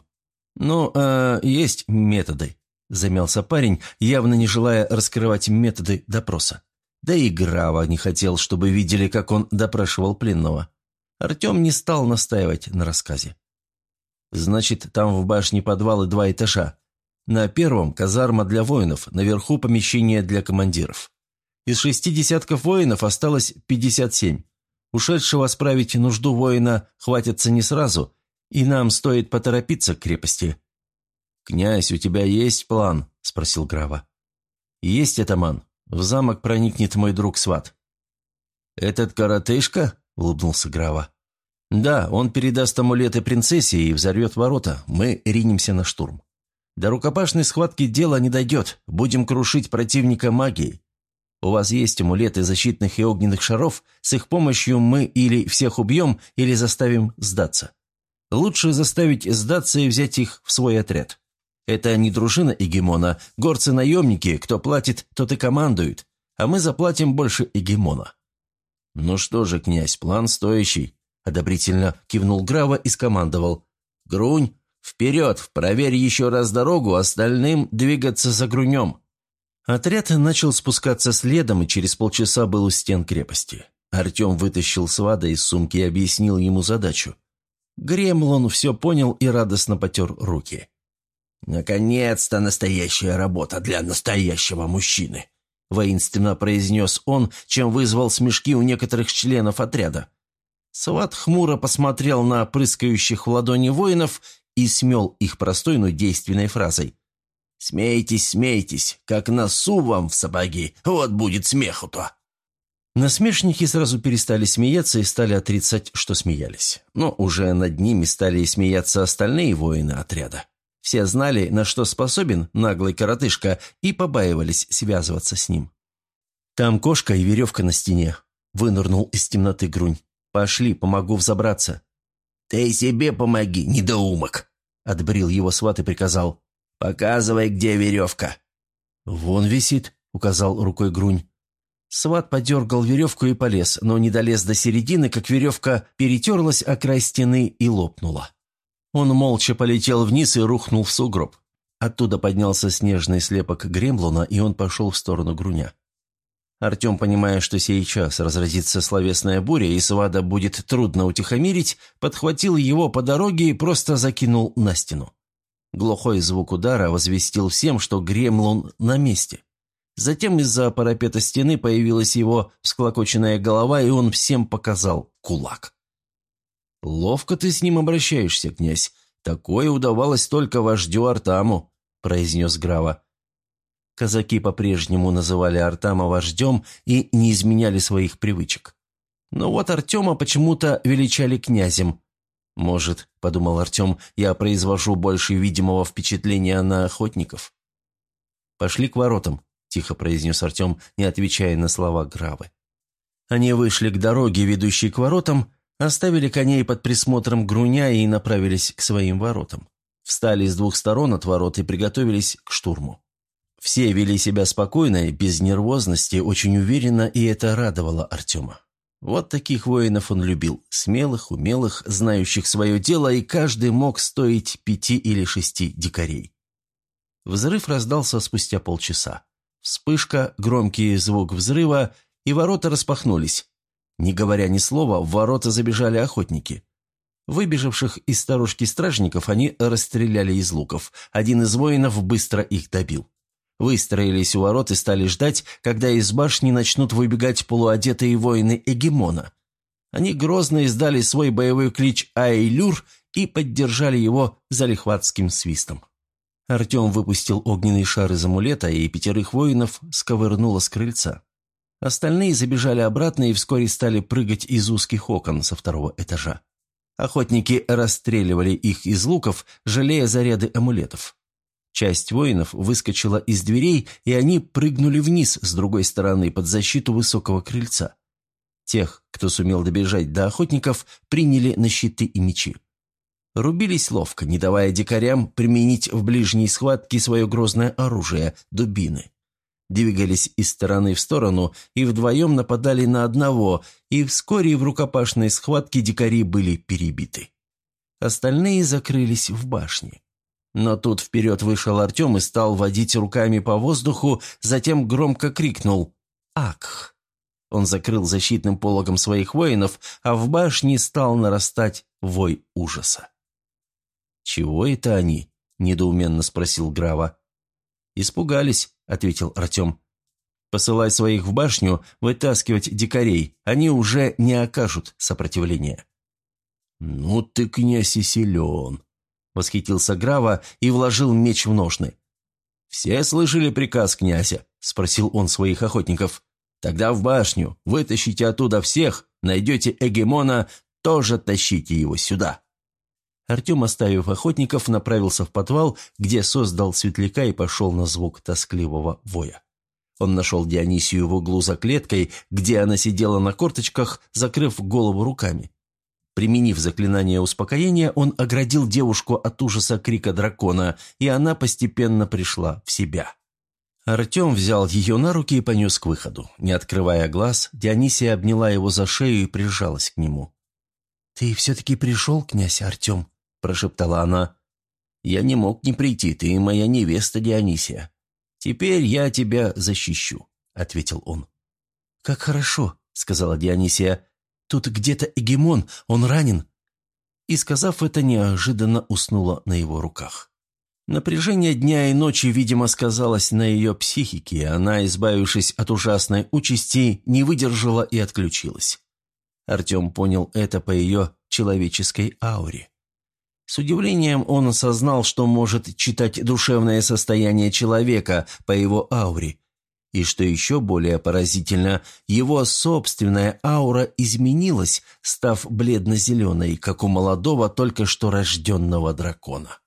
«Ну, э, есть методы. Замялся парень, явно не желая раскрывать методы допроса. Да и Грава не хотел, чтобы видели, как он допрашивал пленного. Артем не стал настаивать на рассказе. «Значит, там в башне подвалы два этажа. На первом – казарма для воинов, наверху – помещение для командиров. Из шести десятков воинов осталось 57. Ушедшего справить нужду воина хватится не сразу, и нам стоит поторопиться к крепости. «Князь, у тебя есть план?» – спросил Грава. «Есть, атаман. В замок проникнет мой друг Сват». «Этот коротышка?» – улыбнулся Грава. «Да, он передаст амулеты принцессе и взорвет ворота. Мы ринемся на штурм. До рукопашной схватки дело не дойдет. Будем крушить противника магией. У вас есть амулеты защитных и огненных шаров. С их помощью мы или всех убьем, или заставим сдаться. Лучше заставить сдаться и взять их в свой отряд. Это не дружина Эгемона, горцы-наемники, кто платит, тот и командует, а мы заплатим больше Эгемона». «Ну что же, князь, план стоящий», – одобрительно кивнул Грава и скомандовал. «Грунь, вперед, проверь еще раз дорогу, остальным двигаться за грунем». Отряд начал спускаться следом и через полчаса был у стен крепости. Артем вытащил свада из сумки и объяснил ему задачу. Гремлон все понял и радостно потер руки. «Наконец-то настоящая работа для настоящего мужчины!» воинственно произнес он, чем вызвал смешки у некоторых членов отряда. Сват хмуро посмотрел на прыскающих в ладони воинов и смел их простой, но действенной фразой. «Смейтесь, смейтесь, как носу вам в сапоги, вот будет смеху-то!» Насмешники сразу перестали смеяться и стали отрицать, что смеялись. Но уже над ними стали смеяться остальные воины отряда. Все знали, на что способен наглый коротышка, и побаивались связываться с ним. «Там кошка и веревка на стене», — вынырнул из темноты Грунь. «Пошли, помогу взобраться». «Ты себе помоги, недоумок!» — отбрил его сват и приказал. «Показывай, где веревка». «Вон висит», — указал рукой Грунь. Сват подергал веревку и полез, но не долез до середины, как веревка перетерлась о край стены и лопнула. Он молча полетел вниз и рухнул в сугроб. Оттуда поднялся снежный слепок Гремлуна, и он пошел в сторону Груня. Артем, понимая, что сейчас разразится словесная буря, и Свада будет трудно утихомирить, подхватил его по дороге и просто закинул на стену. Глухой звук удара возвестил всем, что Гремлун на месте. Затем из-за парапета стены появилась его всклокоченная голова, и он всем показал кулак. «Ловко ты с ним обращаешься, князь. Такое удавалось только вождю Артаму», – произнес Грава. Казаки по-прежнему называли Артама вождем и не изменяли своих привычек. Но вот Артема почему-то величали князем. «Может, — подумал Артем, — я произвожу больше видимого впечатления на охотников?» «Пошли к воротам», — тихо произнес Артем, не отвечая на слова Гравы. Они вышли к дороге, ведущей к воротам, Оставили коней под присмотром груня и направились к своим воротам. Встали с двух сторон от ворот и приготовились к штурму. Все вели себя спокойно, без нервозности, очень уверенно, и это радовало Артема. Вот таких воинов он любил, смелых, умелых, знающих свое дело, и каждый мог стоить пяти или шести дикарей. Взрыв раздался спустя полчаса. Вспышка, громкий звук взрыва, и ворота распахнулись. Не говоря ни слова, в ворота забежали охотники. Выбежавших из старушки стражников они расстреляли из луков. Один из воинов быстро их добил. Выстроились у ворот и стали ждать, когда из башни начнут выбегать полуодетые воины Эгемона. Они грозно издали свой боевой клич «Айлюр» и поддержали его залихватским свистом. Артем выпустил огненный шар из амулета, и пятерых воинов сковырнуло с крыльца. Остальные забежали обратно и вскоре стали прыгать из узких окон со второго этажа. Охотники расстреливали их из луков, жалея заряды амулетов. Часть воинов выскочила из дверей, и они прыгнули вниз с другой стороны под защиту высокого крыльца. Тех, кто сумел добежать до охотников, приняли на щиты и мечи. Рубились ловко, не давая дикарям применить в ближней схватке свое грозное оружие – дубины двигались из стороны в сторону и вдвоем нападали на одного, и вскоре в рукопашной схватке дикари были перебиты. Остальные закрылись в башне. Но тут вперед вышел Артем и стал водить руками по воздуху, затем громко крикнул «Ак!». Он закрыл защитным пологом своих воинов, а в башне стал нарастать вой ужаса. «Чего это они?» – недоуменно спросил Грава. «Испугались», – ответил Артем. «Посылай своих в башню вытаскивать дикарей, они уже не окажут сопротивления». «Ну ты, князь, и силен», – восхитился Грава и вложил меч в ножны. «Все слышали приказ князя?» – спросил он своих охотников. «Тогда в башню, вытащите оттуда всех, найдете Эгемона, тоже тащите его сюда». Артем, оставив охотников, направился в подвал, где создал светляка и пошел на звук тоскливого воя. Он нашел Дионисию в углу за клеткой, где она сидела на корточках, закрыв голову руками. Применив заклинание успокоения, он оградил девушку от ужаса крика дракона, и она постепенно пришла в себя. Артем взял ее на руки и понес к выходу. Не открывая глаз, Дионисия обняла его за шею и прижалась к нему. «Ты все-таки пришел, князь Артем?» Прошептала она. «Я не мог не прийти, ты моя невеста Дионисия. Теперь я тебя защищу», — ответил он. «Как хорошо», — сказала Дионисия. «Тут где-то Эгемон, он ранен». И, сказав это, неожиданно уснула на его руках. Напряжение дня и ночи, видимо, сказалось на ее психике, и она, избавившись от ужасной участи, не выдержала и отключилась. Артем понял это по ее человеческой ауре. С удивлением он осознал, что может читать душевное состояние человека по его ауре. И что еще более поразительно, его собственная аура изменилась, став бледно-зеленой, как у молодого, только что рожденного дракона.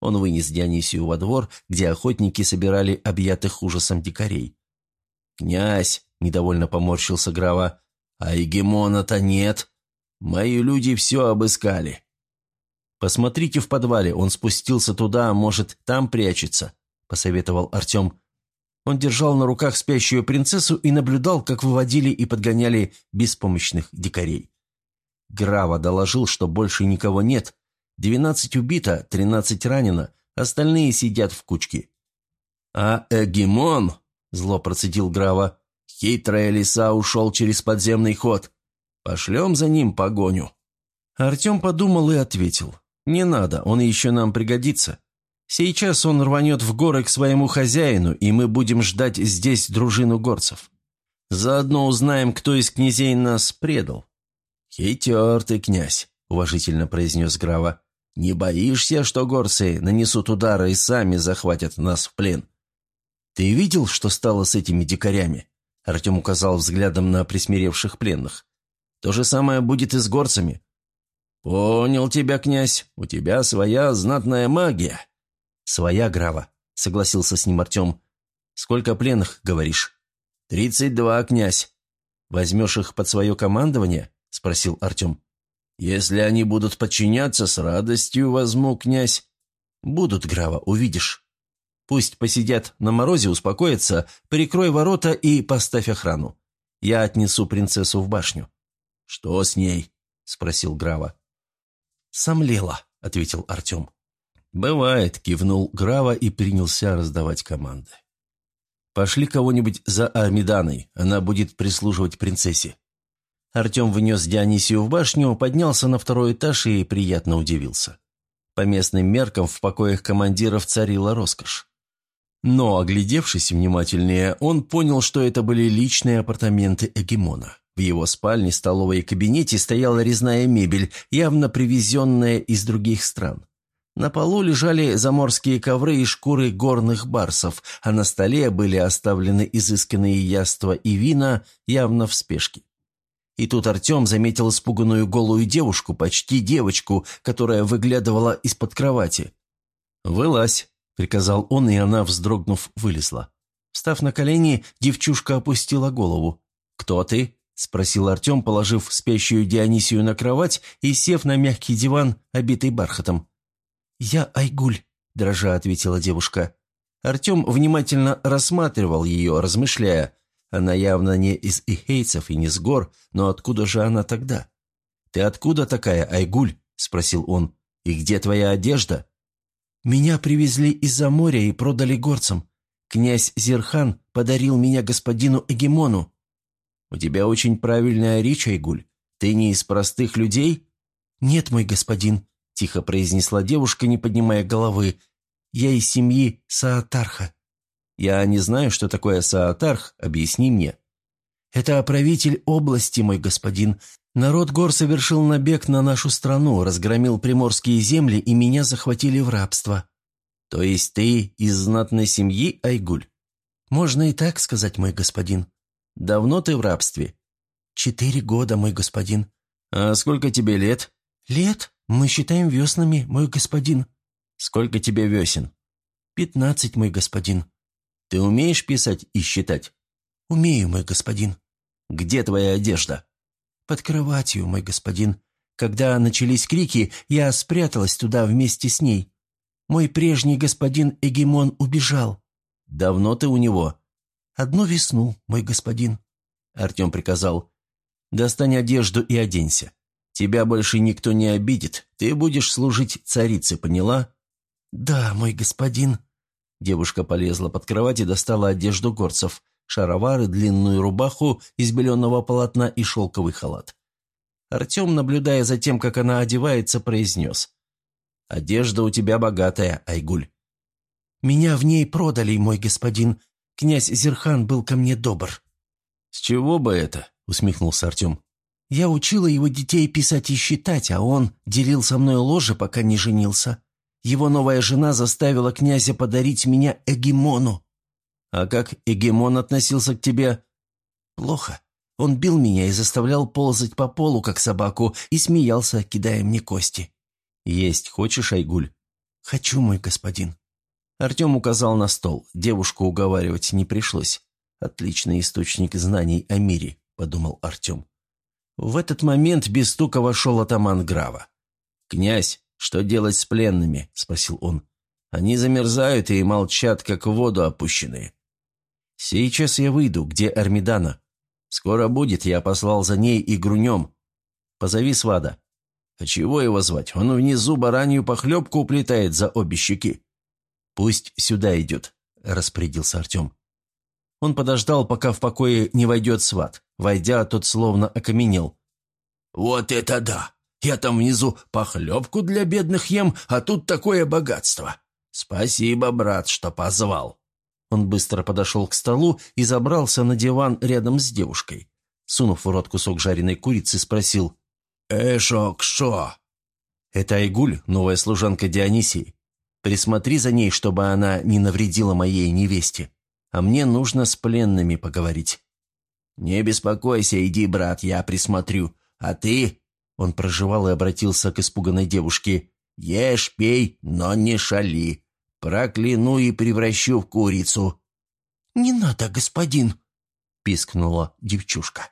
Он вынес Дионисию во двор, где охотники собирали объятых ужасом дикарей. «Князь!» – недовольно поморщился Грава. «А Егемона-то нет. Мои люди все обыскали. «Посмотрите в подвале, он спустился туда, может, там прячется», – посоветовал Артем. Он держал на руках спящую принцессу и наблюдал, как выводили и подгоняли беспомощных дикарей. Грава доложил, что больше никого нет. Двенадцать убито, тринадцать ранено, остальные сидят в кучке. «А Эгемон?» – зло процедил Грава. «Хитрая лиса ушел через подземный ход. Пошлем за ним погоню». Артем подумал и ответил. «Не надо, он еще нам пригодится. Сейчас он рванет в горы к своему хозяину, и мы будем ждать здесь дружину горцев. Заодно узнаем, кто из князей нас предал». «Хитер ты, князь», — уважительно произнес Грава. «Не боишься, что горцы нанесут удары и сами захватят нас в плен?» «Ты видел, что стало с этими дикарями?» Артем указал взглядом на присмиревших пленных. «То же самое будет и с горцами. «Понял тебя, князь. У тебя своя знатная магия». «Своя, Грава», — согласился с ним Артем. «Сколько пленных, говоришь?» «Тридцать два, князь». «Возьмешь их под свое командование?» — спросил Артем. «Если они будут подчиняться, с радостью возьму, князь». «Будут, Грава, увидишь. Пусть посидят на морозе, успокоятся, прикрой ворота и поставь охрану. Я отнесу принцессу в башню». «Что с ней?» — спросил Грава. «Сомлела», — ответил Артем. «Бывает», — кивнул Грава и принялся раздавать команды. «Пошли кого-нибудь за Армиданой, она будет прислуживать принцессе». Артем внес Дионисию в башню, поднялся на второй этаж и приятно удивился. По местным меркам в покоях командиров царила роскошь. Но, оглядевшись внимательнее, он понял, что это были личные апартаменты Эгемона. В его спальне, столовой и кабинете стояла резная мебель, явно привезенная из других стран. На полу лежали заморские ковры и шкуры горных барсов, а на столе были оставлены изысканные яства и вина, явно в спешке. И тут Артем заметил испуганную голую девушку, почти девочку, которая выглядывала из-под кровати. «Вылазь», — приказал он, и она, вздрогнув, вылезла. Встав на колени, девчушка опустила голову. «Кто ты?» – спросил Артем, положив спящую Дионисию на кровать и сев на мягкий диван, обитый бархатом. «Я Айгуль», – дрожа ответила девушка. Артем внимательно рассматривал ее, размышляя. Она явно не из ихейцев и не с гор, но откуда же она тогда? «Ты откуда такая, Айгуль?» – спросил он. «И где твоя одежда?» «Меня привезли из-за моря и продали горцам. Князь Зерхан подарил меня господину Эгемону», «У тебя очень правильная речь, Айгуль. Ты не из простых людей?» «Нет, мой господин», – тихо произнесла девушка, не поднимая головы. Я из семьи Саатарха». «Я не знаю, что такое Саатарх, объясни мне». «Это правитель области, мой господин. Народ гор совершил набег на нашу страну, разгромил приморские земли, и меня захватили в рабство». «То есть ты из знатной семьи, Айгуль?» «Можно и так сказать, мой господин». «Давно ты в рабстве?» «Четыре года, мой господин». «А сколько тебе лет?» «Лет? Мы считаем веснами, мой господин». «Сколько тебе весен?» «Пятнадцать, мой господин». «Ты умеешь писать и считать?» «Умею, мой господин». «Где твоя одежда?» «Под кроватью, мой господин. Когда начались крики, я спряталась туда вместе с ней. Мой прежний господин Эгемон убежал». «Давно ты у него?» «Одну весну, мой господин». Артем приказал. «Достань одежду и оденься. Тебя больше никто не обидит. Ты будешь служить царице, поняла?» «Да, мой господин». Девушка полезла под кровать и достала одежду горцев, шаровары, длинную рубаху из беленого полотна и шелковый халат. Артем, наблюдая за тем, как она одевается, произнес. «Одежда у тебя богатая, Айгуль». «Меня в ней продали, мой господин. Князь Зерхан был ко мне добр». «С чего бы это?» — усмехнулся Артем. «Я учила его детей писать и считать, а он делил со мной ложе, пока не женился. Его новая жена заставила князя подарить меня Эгемону». «А как Эгемон относился к тебе?» «Плохо. Он бил меня и заставлял ползать по полу, как собаку, и смеялся, кидая мне кости». «Есть хочешь, Айгуль?» «Хочу, мой господин». Артем указал на стол. Девушку уговаривать не пришлось. «Отличный источник знаний о мире», — подумал Артем. В этот момент без стука вошел атаман Грава. «Князь, что делать с пленными?» – спросил он. «Они замерзают и молчат, как в воду опущенные». «Сейчас я выйду. Где Армидана?» «Скоро будет. Я послал за ней и грунем. Позови свада». «А чего его звать? Он внизу баранью похлебку уплетает за обе щеки». «Пусть сюда идет», – распорядился Артем. Он подождал, пока в покое не войдет сват. Войдя, тот словно окаменел. «Вот это да! Я там внизу похлебку для бедных ем, а тут такое богатство! Спасибо, брат, что позвал!» Он быстро подошел к столу и забрался на диван рядом с девушкой. Сунув в рот кусок жареной курицы, спросил. «Эшок, шо?» «Это Айгуль, новая служанка Дионисии. Присмотри за ней, чтобы она не навредила моей невесте» а мне нужно с пленными поговорить». «Не беспокойся, иди, брат, я присмотрю. А ты...» Он проживал и обратился к испуганной девушке. «Ешь, пей, но не шали. Прокляну и превращу в курицу». «Не надо, господин», — пискнула девчушка.